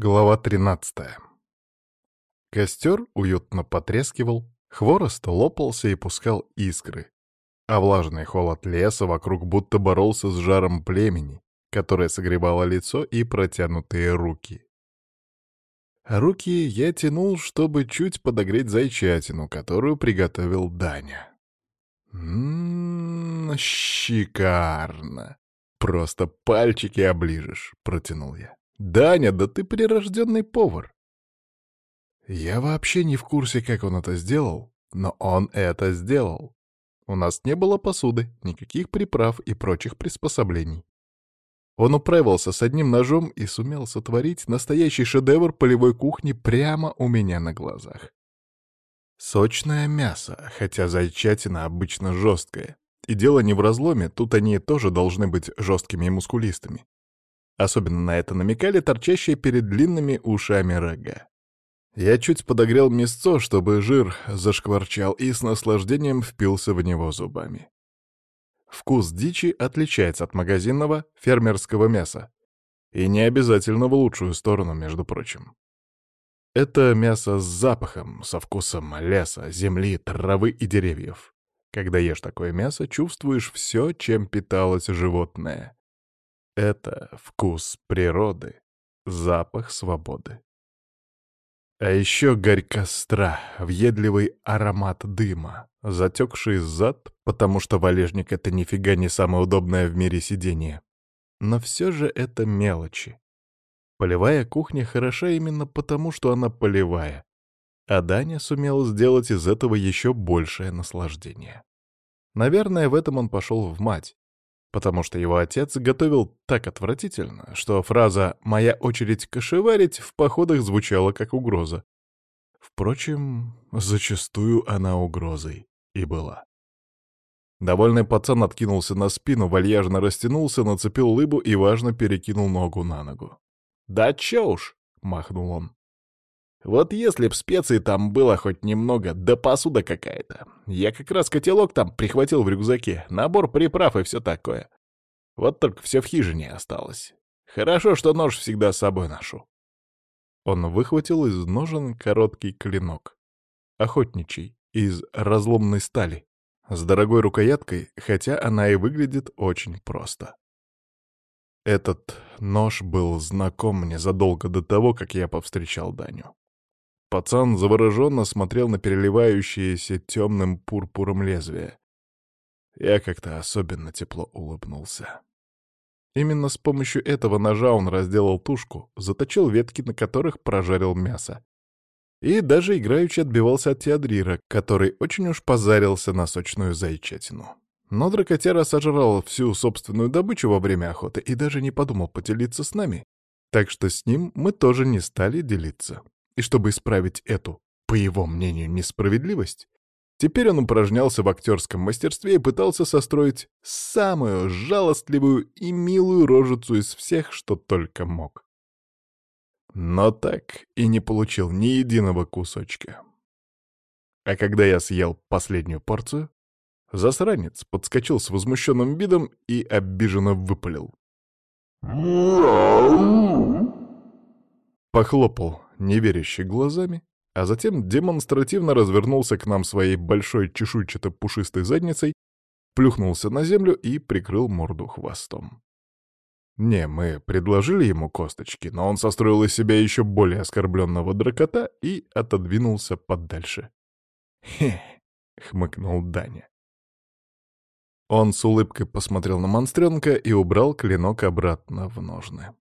Глава 13 Костер уютно потрескивал, хворост лопался и пускал искры, а влажный холод леса вокруг будто боролся с жаром племени, которое согревало лицо и протянутые руки. руки я тянул, чтобы чуть подогреть зайчатину, которую приготовил Даня. «Ммм, шикарно! Просто пальчики оближешь», — протянул я. «Даня, да ты прирожденный повар!» Я вообще не в курсе, как он это сделал, но он это сделал. У нас не было посуды, никаких приправ и прочих приспособлений. Он управился с одним ножом и сумел сотворить настоящий шедевр полевой кухни прямо у меня на глазах. Сочное мясо, хотя зайчатина обычно жесткая. И дело не в разломе, тут они тоже должны быть жесткими и мускулистыми. Особенно на это намекали торчащие перед длинными ушами рога. Я чуть подогрел мясцо, чтобы жир зашкварчал, и с наслаждением впился в него зубами. Вкус дичи отличается от магазинного фермерского мяса. И не обязательно в лучшую сторону, между прочим. Это мясо с запахом, со вкусом леса, земли, травы и деревьев. Когда ешь такое мясо, чувствуешь все, чем питалось животное. Это вкус природы, запах свободы. А еще горь костра, въедливый аромат дыма, затекший зад, потому что валежник — это нифига не самое удобное в мире сидение. Но все же это мелочи. Полевая кухня хороша именно потому, что она полевая. А Даня сумел сделать из этого еще большее наслаждение. Наверное, в этом он пошел в мать потому что его отец готовил так отвратительно, что фраза «моя очередь кошеварить» в походах звучала как угроза. Впрочем, зачастую она угрозой и была. Довольный пацан откинулся на спину, вальяжно растянулся, нацепил лыбу и, важно, перекинул ногу на ногу. «Да чё уж!» — махнул он. «Вот если б специй там было хоть немного, да посуда какая-то. Я как раз котелок там прихватил в рюкзаке, набор приправ и все такое. Вот только все в хижине осталось. Хорошо, что нож всегда с собой ношу». Он выхватил из ножен короткий клинок. Охотничий, из разломной стали, с дорогой рукояткой, хотя она и выглядит очень просто. Этот нож был знаком мне задолго до того, как я повстречал Даню. Пацан завороженно смотрел на переливающееся темным пурпуром лезвие. Я как-то особенно тепло улыбнулся. Именно с помощью этого ножа он разделал тушку, заточил ветки, на которых прожарил мясо. И даже играючи отбивался от Теодрира, который очень уж позарился на сочную зайчатину. Но дракотяра сожрал всю собственную добычу во время охоты и даже не подумал поделиться с нами. Так что с ним мы тоже не стали делиться. И чтобы исправить эту, по его мнению, несправедливость, теперь он упражнялся в актерском мастерстве и пытался состроить самую жалостливую и милую рожицу из всех, что только мог. Но так и не получил ни единого кусочка. А когда я съел последнюю порцию, засранец подскочил с возмущенным видом и обиженно выпалил. Похлопал неверяще глазами, а затем демонстративно развернулся к нам своей большой чешуйчато-пушистой задницей, плюхнулся на землю и прикрыл морду хвостом. Не, мы предложили ему косточки, но он состроил из себя еще более оскорбленного дракота и отодвинулся подальше. «Хе!» — хмыкнул Даня. Он с улыбкой посмотрел на монстренка и убрал клинок обратно в ножны.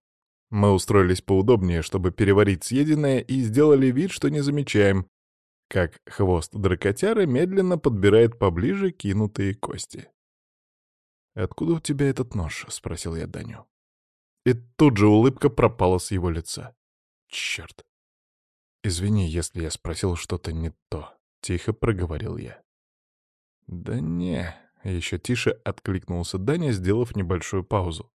Мы устроились поудобнее, чтобы переварить съеденное, и сделали вид, что не замечаем, как хвост дракотяры медленно подбирает поближе кинутые кости. «Откуда у тебя этот нож?» — спросил я Даню. И тут же улыбка пропала с его лица. «Черт! Извини, если я спросил что-то не то», — тихо проговорил я. «Да не», — еще тише откликнулся Даня, сделав небольшую паузу.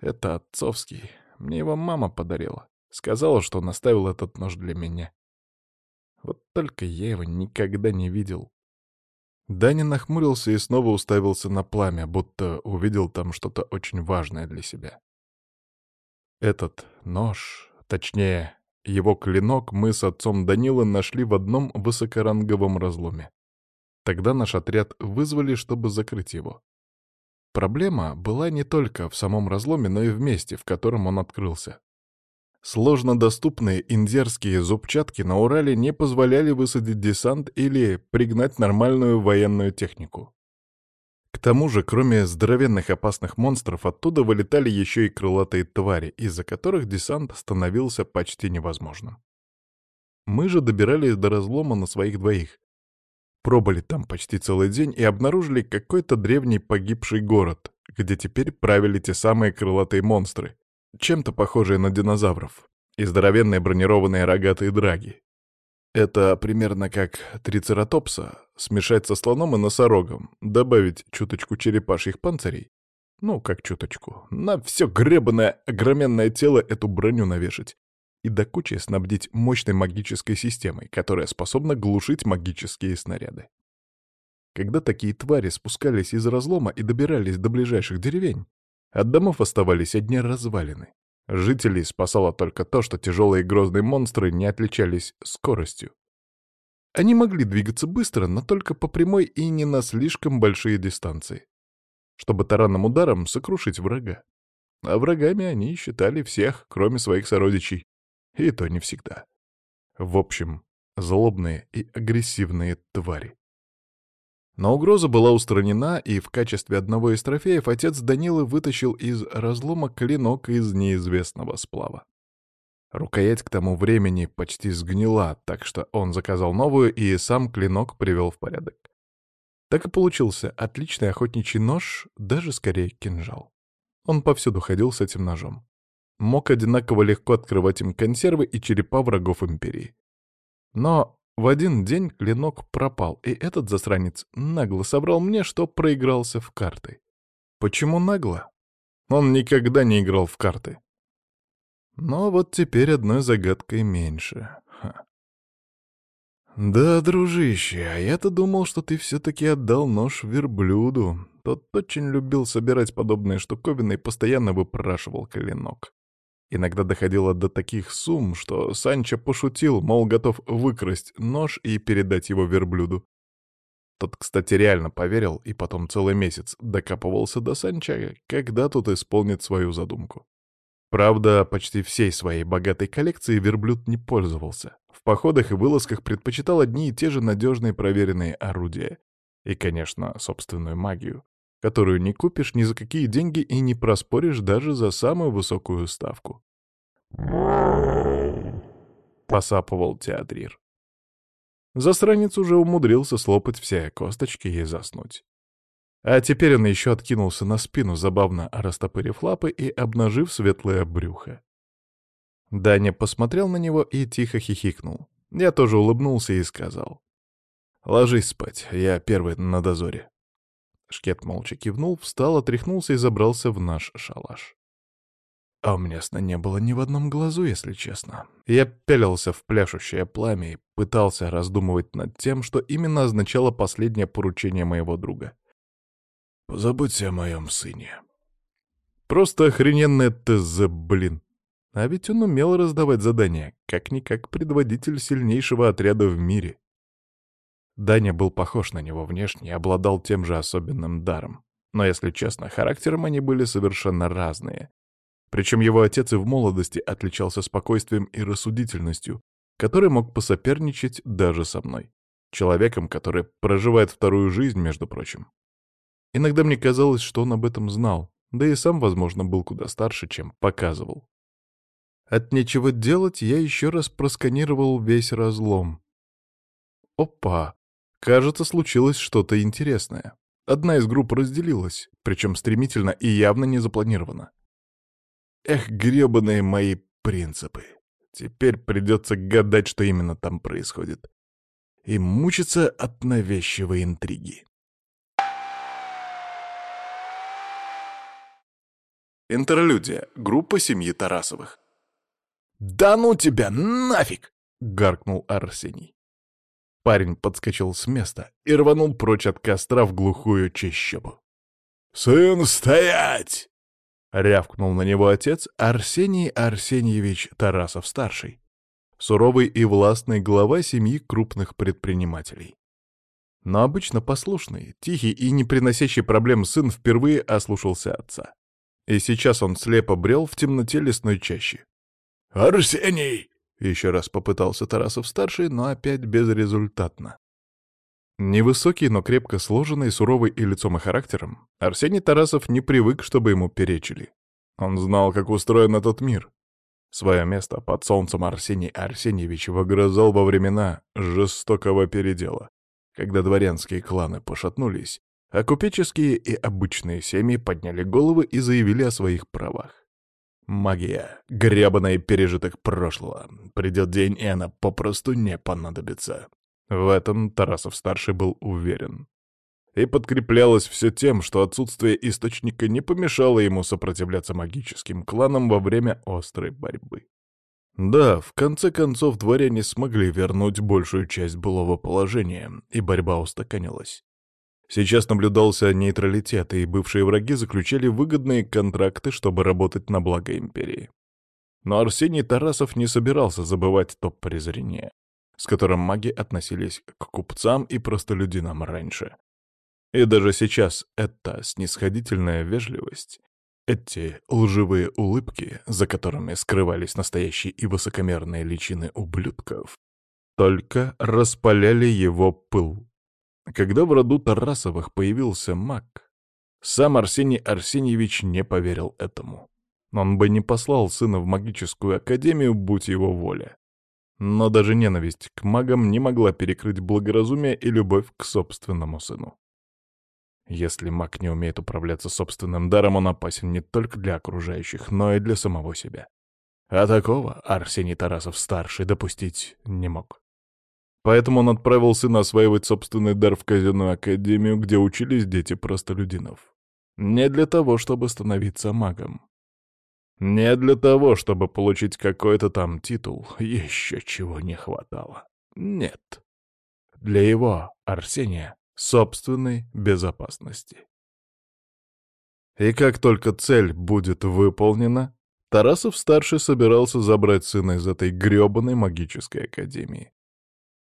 «Это отцовский. Мне его мама подарила. Сказала, что он оставил этот нож для меня. Вот только я его никогда не видел. Даня нахмурился и снова уставился на пламя, будто увидел там что-то очень важное для себя. Этот нож точнее, его клинок мы с отцом Данила нашли в одном высокоранговом разломе. Тогда наш отряд вызвали, чтобы закрыть его. Проблема была не только в самом разломе, но и в месте, в котором он открылся. Сложно доступные индерские зубчатки на Урале не позволяли высадить десант или пригнать нормальную военную технику. К тому же, кроме здоровенных опасных монстров, оттуда вылетали еще и крылатые твари, из-за которых десант становился почти невозможным. Мы же добирались до разлома на своих двоих. Пробыли там почти целый день и обнаружили какой-то древний погибший город, где теперь правили те самые крылатые монстры, чем-то похожие на динозавров, и здоровенные бронированные рогатые драги. Это примерно как трицератопса смешать со слоном и носорогом, добавить чуточку черепашьих панцирей, ну, как чуточку, на все гребаное огроменное тело эту броню навешать и до кучи снабдить мощной магической системой, которая способна глушить магические снаряды. Когда такие твари спускались из разлома и добирались до ближайших деревень, от домов оставались одни развалины. Жителей спасало только то, что тяжелые грозные монстры не отличались скоростью. Они могли двигаться быстро, но только по прямой и не на слишком большие дистанции, чтобы таранным ударом сокрушить врага. А врагами они считали всех, кроме своих сородичей. И то не всегда. В общем, злобные и агрессивные твари. Но угроза была устранена, и в качестве одного из трофеев отец Данилы вытащил из разлома клинок из неизвестного сплава. Рукоять к тому времени почти сгнила, так что он заказал новую и сам клинок привел в порядок. Так и получился отличный охотничий нож, даже скорее кинжал. Он повсюду ходил с этим ножом. Мог одинаково легко открывать им консервы и черепа врагов Империи. Но в один день клинок пропал, и этот засранец нагло собрал мне, что проигрался в карты. Почему нагло? Он никогда не играл в карты. Но вот теперь одной загадкой меньше. Ха. «Да, дружище, а я-то думал, что ты все-таки отдал нож верблюду. Тот очень любил собирать подобные штуковины и постоянно выпрашивал клинок. Иногда доходило до таких сумм, что Санчо пошутил, мол, готов выкрасть нож и передать его верблюду. Тот, кстати, реально поверил и потом целый месяц докапывался до Санча, когда тот исполнит свою задумку. Правда, почти всей своей богатой коллекцией верблюд не пользовался. В походах и вылазках предпочитал одни и те же надежные проверенные орудия. И, конечно, собственную магию которую не купишь ни за какие деньги и не проспоришь даже за самую высокую ставку. Посапывал Театрир. Засранец уже умудрился слопать все косточки и заснуть. А теперь он еще откинулся на спину, забавно растопырив лапы и обнажив светлое брюхо. Даня посмотрел на него и тихо хихикнул. Я тоже улыбнулся и сказал. «Ложись спать, я первый на дозоре». Шкет молча кивнул, встал, отряхнулся и забрался в наш шалаш. А у меня сна не было ни в одном глазу, если честно. Я пялился в пляшущее пламя и пытался раздумывать над тем, что именно означало последнее поручение моего друга. «Позаботься о моем сыне». Просто охрененное ТЗ, блин. А ведь он умел раздавать задания, как-никак предводитель сильнейшего отряда в мире. Даня был похож на него внешне и обладал тем же особенным даром. Но, если честно, характером они были совершенно разные. Причем его отец и в молодости отличался спокойствием и рассудительностью, который мог посоперничать даже со мной. Человеком, который проживает вторую жизнь, между прочим. Иногда мне казалось, что он об этом знал, да и сам, возможно, был куда старше, чем показывал. От нечего делать я еще раз просканировал весь разлом. Опа! Кажется, случилось что-то интересное. Одна из групп разделилась, причем стремительно и явно не запланировано. Эх, гребаные мои принципы. Теперь придется гадать, что именно там происходит. И мучиться от навязчивой интриги. Интерлюдия. Группа семьи Тарасовых. «Да ну тебя, нафиг!» — гаркнул Арсений. Парень подскочил с места и рванул прочь от костра в глухую чащобу. «Сын, стоять!» — рявкнул на него отец Арсений Арсеньевич Тарасов-старший, суровый и властный глава семьи крупных предпринимателей. Но обычно послушный, тихий и не приносящий проблем сын впервые ослушался отца. И сейчас он слепо брел в темноте лесной чащи. «Арсений!» — еще раз попытался Тарасов-старший, но опять безрезультатно. Невысокий, но крепко сложенный, суровый и лицом и характером, Арсений Тарасов не привык, чтобы ему перечили. Он знал, как устроен этот мир. Свое место под солнцем Арсений Арсеньевич выгрызал во времена жестокого передела, когда дворянские кланы пошатнулись, а купеческие и обычные семьи подняли головы и заявили о своих правах. Магия, гребаный пережиток прошлого. Придет день, и она попросту не понадобится. В этом Тарасов-старший был уверен. И подкреплялось все тем, что отсутствие источника не помешало ему сопротивляться магическим кланам во время острой борьбы. Да, в конце концов дворяне смогли вернуть большую часть былого положения, и борьба устаканилась. Сейчас наблюдался нейтралитет, и бывшие враги заключали выгодные контракты, чтобы работать на благо империи. Но Арсений Тарасов не собирался забывать то презрение, с которым маги относились к купцам и простолюдинам раньше. И даже сейчас эта снисходительная вежливость, эти лживые улыбки, за которыми скрывались настоящие и высокомерные личины ублюдков, только распаляли его пыл. Когда в роду Тарасовых появился маг, сам Арсений Арсеньевич не поверил этому. Он бы не послал сына в магическую академию, будь его воля. Но даже ненависть к магам не могла перекрыть благоразумие и любовь к собственному сыну. Если маг не умеет управляться собственным даром, он опасен не только для окружающих, но и для самого себя. А такого Арсений Тарасов-старший допустить не мог. Поэтому он отправил сына осваивать собственный дар в казенную академию, где учились дети простолюдинов. Не для того, чтобы становиться магом. Не для того, чтобы получить какой-то там титул, еще чего не хватало. Нет. Для его, Арсения, собственной безопасности. И как только цель будет выполнена, Тарасов-старший собирался забрать сына из этой грёбаной магической академии,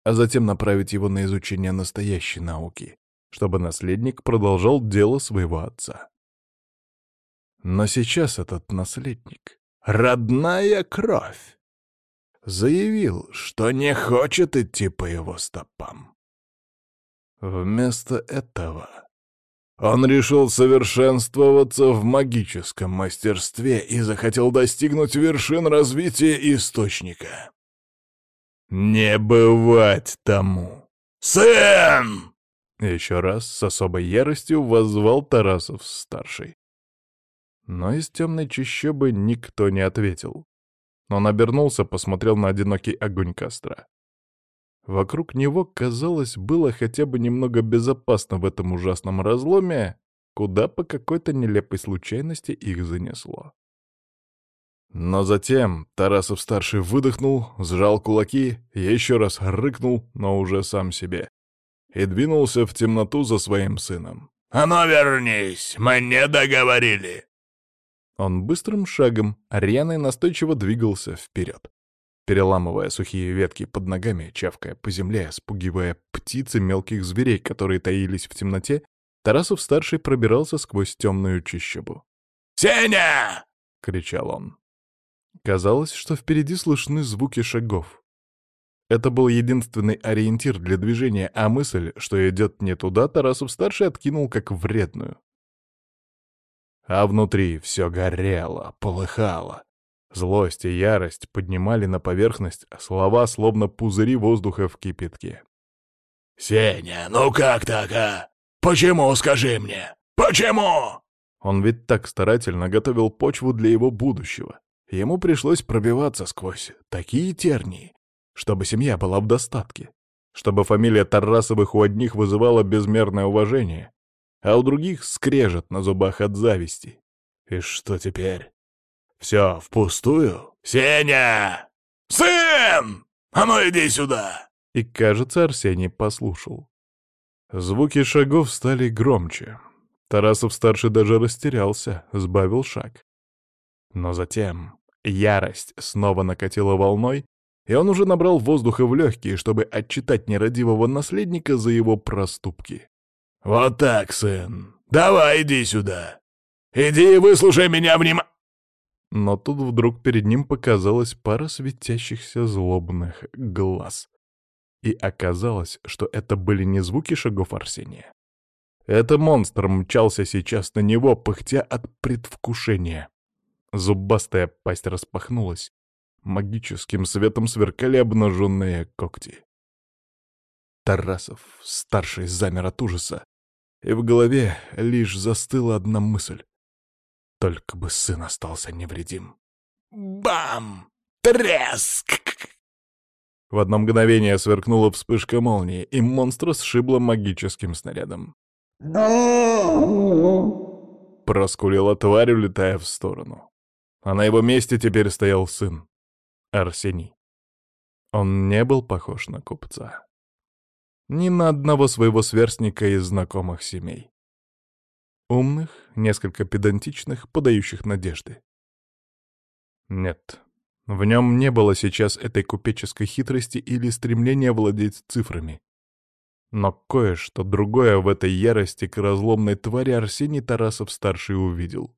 а затем направить его на изучение настоящей науки, чтобы наследник продолжал дело своего отца. Но сейчас этот наследник, родная кровь, заявил, что не хочет идти по его стопам. Вместо этого он решил совершенствоваться в магическом мастерстве и захотел достигнуть вершин развития источника. «Не бывать тому!» «Сын!» Еще раз с особой яростью воззвал Тарасов-старший. Но из темной чащобы никто не ответил. Он обернулся, посмотрел на одинокий огонь костра. Вокруг него, казалось, было хотя бы немного безопасно в этом ужасном разломе, куда по какой-то нелепой случайности их занесло. Но затем Тарасов-старший выдохнул, сжал кулаки, еще раз рыкнул, но уже сам себе, и двинулся в темноту за своим сыном. «А ну вернись, мы не договорили!» Он быстрым шагом, рьяно и настойчиво двигался вперед, переламывая сухие ветки под ногами, чавкая по земле, спугивая птицы мелких зверей, которые таились в темноте, Тарасов-старший пробирался сквозь темную чищобу. «Сеня!» — кричал он. Казалось, что впереди слышны звуки шагов. Это был единственный ориентир для движения, а мысль, что идет не туда, Тарасов-старший откинул как вредную. А внутри все горело, полыхало. Злость и ярость поднимали на поверхность слова, словно пузыри воздуха в кипятке. «Сеня, ну как так, а? Почему, скажи мне? Почему?» Он ведь так старательно готовил почву для его будущего. Ему пришлось пробиваться сквозь такие тернии, чтобы семья была в достатке, чтобы фамилия Тарасовых у одних вызывала безмерное уважение, а у других скрежет на зубах от зависти. И что теперь? Все впустую? «Сеня! Сын! А ну иди сюда!» И, кажется, Арсений послушал. Звуки шагов стали громче. Тарасов-старший даже растерялся, сбавил шаг. Но затем ярость снова накатила волной, и он уже набрал воздуха в легкие, чтобы отчитать нерадивого наследника за его проступки. «Вот так, сын! Давай иди сюда! Иди и выслушай меня внимательно!» Но тут вдруг перед ним показалась пара светящихся злобных глаз. И оказалось, что это были не звуки шагов Арсения. Это монстр мчался сейчас на него, пыхтя от предвкушения. Зубастая пасть распахнулась. Магическим светом сверкали обнаженные когти. Тарасов, старший, замер от ужаса. И в голове лишь застыла одна мысль. Только бы сын остался невредим. Бам! Треск! В одно мгновение сверкнула вспышка молнии, и монстра сшибла магическим снарядом. Проскулила тварь, улетая в сторону. А на его месте теперь стоял сын. Арсений. Он не был похож на купца. Ни на одного своего сверстника из знакомых семей. Умных, несколько педантичных, подающих надежды. Нет, в нем не было сейчас этой купеческой хитрости или стремления владеть цифрами. Но кое-что другое в этой ярости к разломной твари Арсений Тарасов-старший увидел.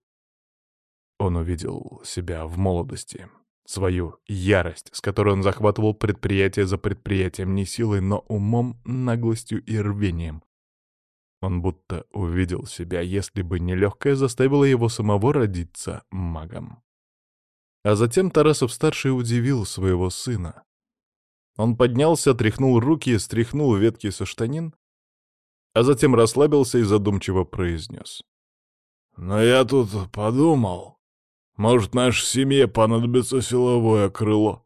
Он увидел себя в молодости, свою ярость, с которой он захватывал предприятие за предприятием не силой, но умом, наглостью и рвением. Он будто увидел себя, если бы нелегкое заставило его самого родиться магом. А затем Тарасов-старший удивил своего сына. Он поднялся, тряхнул руки, стряхнул ветки со штанин, а затем расслабился и задумчиво произнес. «Но я тут подумал...» Может, нашей семье понадобится силовое крыло?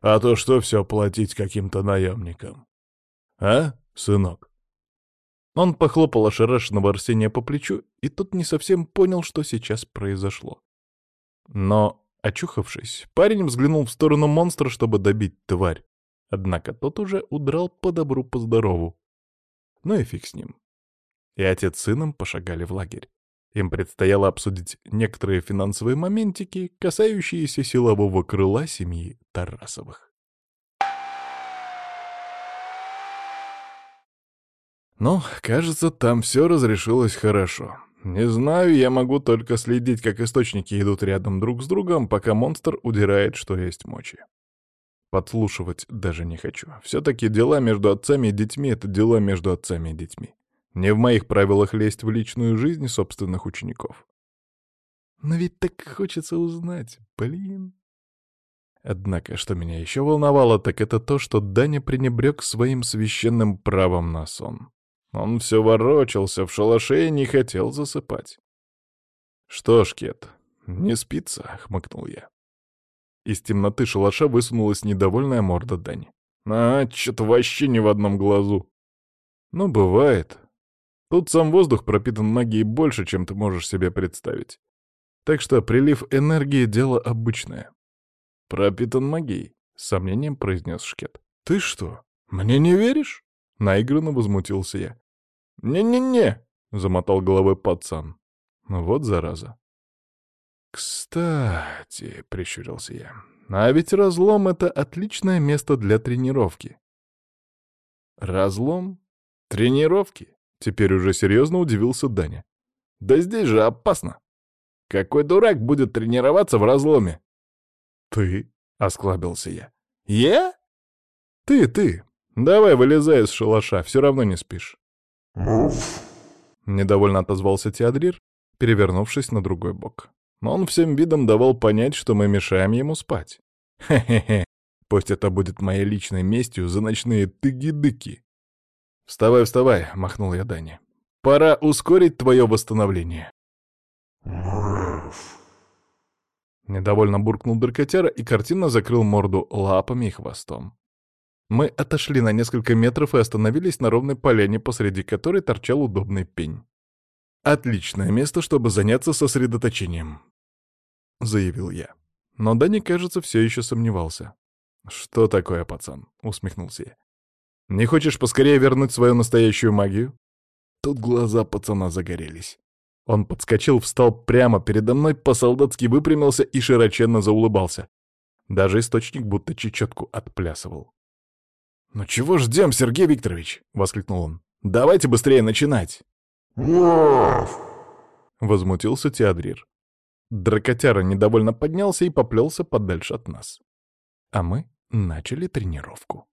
А то что все платить каким-то наемникам? А, сынок?» Он похлопал ошарашенного Арсения по плечу, и тот не совсем понял, что сейчас произошло. Но, очухавшись, парень взглянул в сторону монстра, чтобы добить тварь. Однако тот уже удрал по добру, по здорову. Ну и фиг с ним. И отец с сыном пошагали в лагерь. Им предстояло обсудить некоторые финансовые моментики, касающиеся силового крыла семьи Тарасовых. Ну, кажется, там все разрешилось хорошо. Не знаю, я могу только следить, как источники идут рядом друг с другом, пока монстр удирает, что есть мочи. Подслушивать даже не хочу. Все-таки дела между отцами и детьми — это дела между отцами и детьми. Не в моих правилах лезть в личную жизнь собственных учеников. Но ведь так хочется узнать, блин. Однако, что меня еще волновало, так это то, что Даня пренебрег своим священным правом на сон. Он все ворочался в шалаше и не хотел засыпать. «Что ж, Кет, не спится?» — хмыкнул я. Из темноты шалаша высунулась недовольная морда Дани. «А, что-то вообще не в одном глазу». «Ну, бывает. Тут сам воздух пропитан магией больше, чем ты можешь себе представить. Так что прилив энергии — дело обычное. «Пропитан магией», — с сомнением произнес Шкет. «Ты что, мне не веришь?» — наигранно возмутился я. «Не-не-не», — замотал головой пацан. Ну вот зараза. «Кстати», — прищурился я, — «а ведь разлом — это отличное место для тренировки». «Разлом? Тренировки?» Теперь уже серьезно удивился Даня. «Да здесь же опасно. Какой дурак будет тренироваться в разломе?» «Ты?» — осклабился я. «Я?» «Ты, ты. Давай вылезай из шалаша, все равно не спишь». Недовольно отозвался Теодрир, перевернувшись на другой бок. Но он всем видом давал понять, что мы мешаем ему спать. Хе-хе-хе, пусть это будет моей личной местью за ночные тыги-дыки. «Вставай, вставай!» — махнул я Дани. «Пора ускорить твое восстановление». Недовольно буркнул дракотяра и картинно закрыл морду лапами и хвостом. Мы отошли на несколько метров и остановились на ровной поляне, посреди которой торчал удобный пень. «Отличное место, чтобы заняться сосредоточением», — заявил я. Но Дани, кажется, все еще сомневался. «Что такое, пацан?» — усмехнулся я. Не хочешь поскорее вернуть свою настоящую магию?» Тут глаза пацана загорелись. Он подскочил, встал прямо передо мной, по-солдатски выпрямился и широченно заулыбался. Даже источник будто чечетку отплясывал. «Ну чего ждем, Сергей Викторович?» — воскликнул он. «Давайте быстрее начинать!» Возмутился Теодрир. Дракотяра недовольно поднялся и поплелся подальше от нас. А мы начали тренировку.